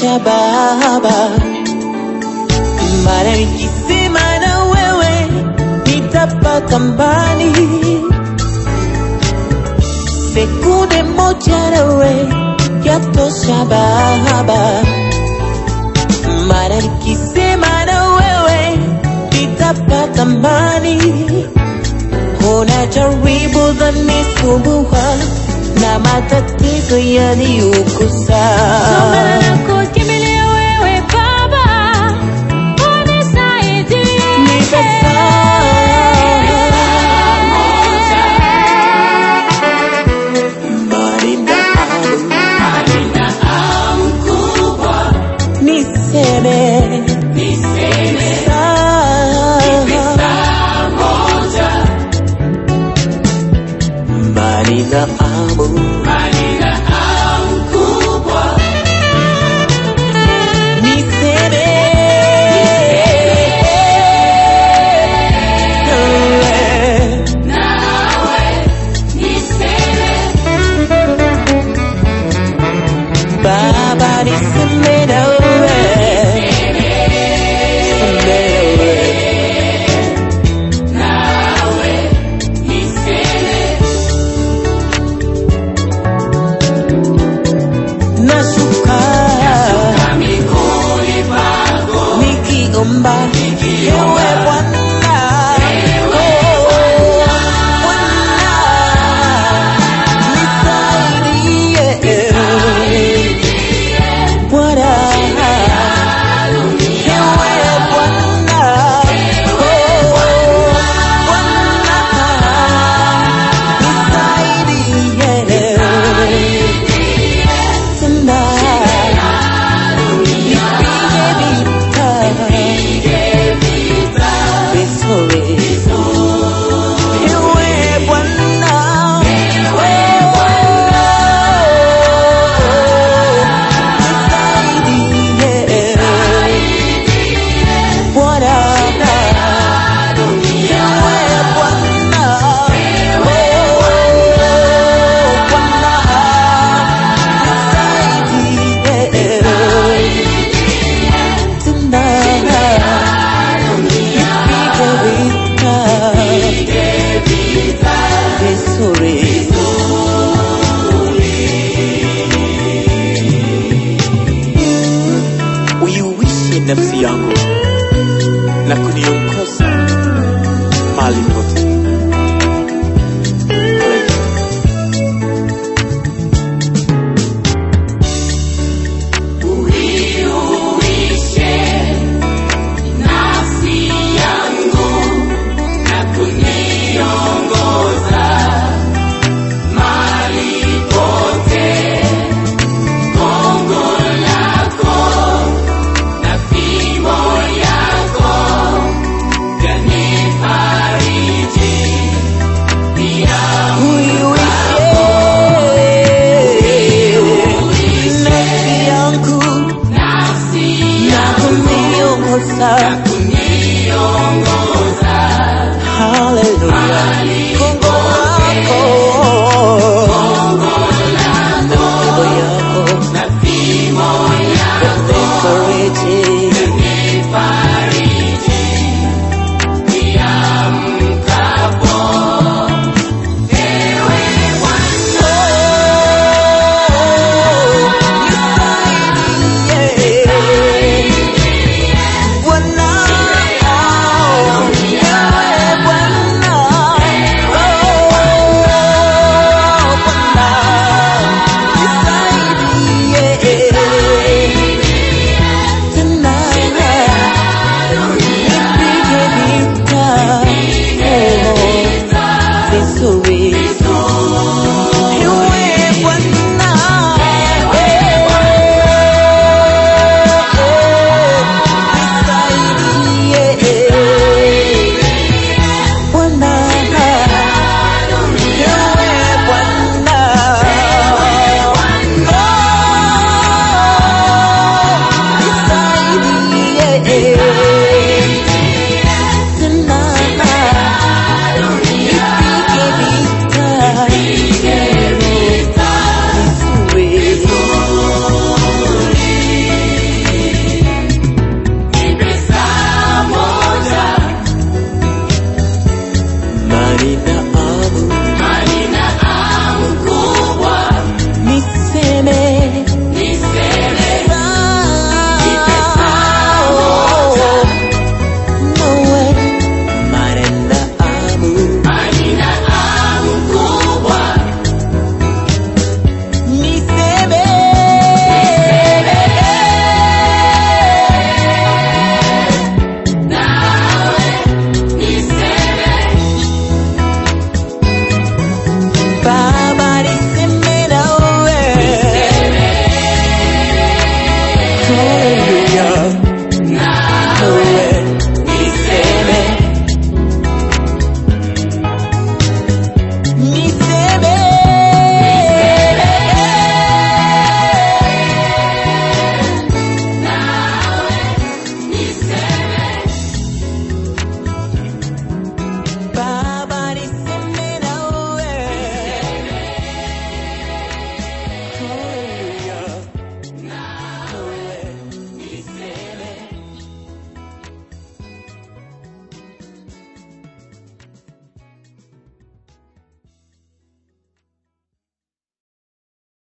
Baba, mara nikisema na wewe nitapata mbali, sekunde moja nawe yatosha Baba, mara nikisema na wewe nitapata mbali. Unajaribu dhanisumbua na matatizo yaniukusa Marina. Hallelujah. Hallelujah.